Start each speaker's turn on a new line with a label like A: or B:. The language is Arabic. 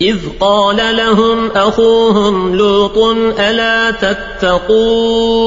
A: إذ قال لهم أخوهم لوط ألا تتقون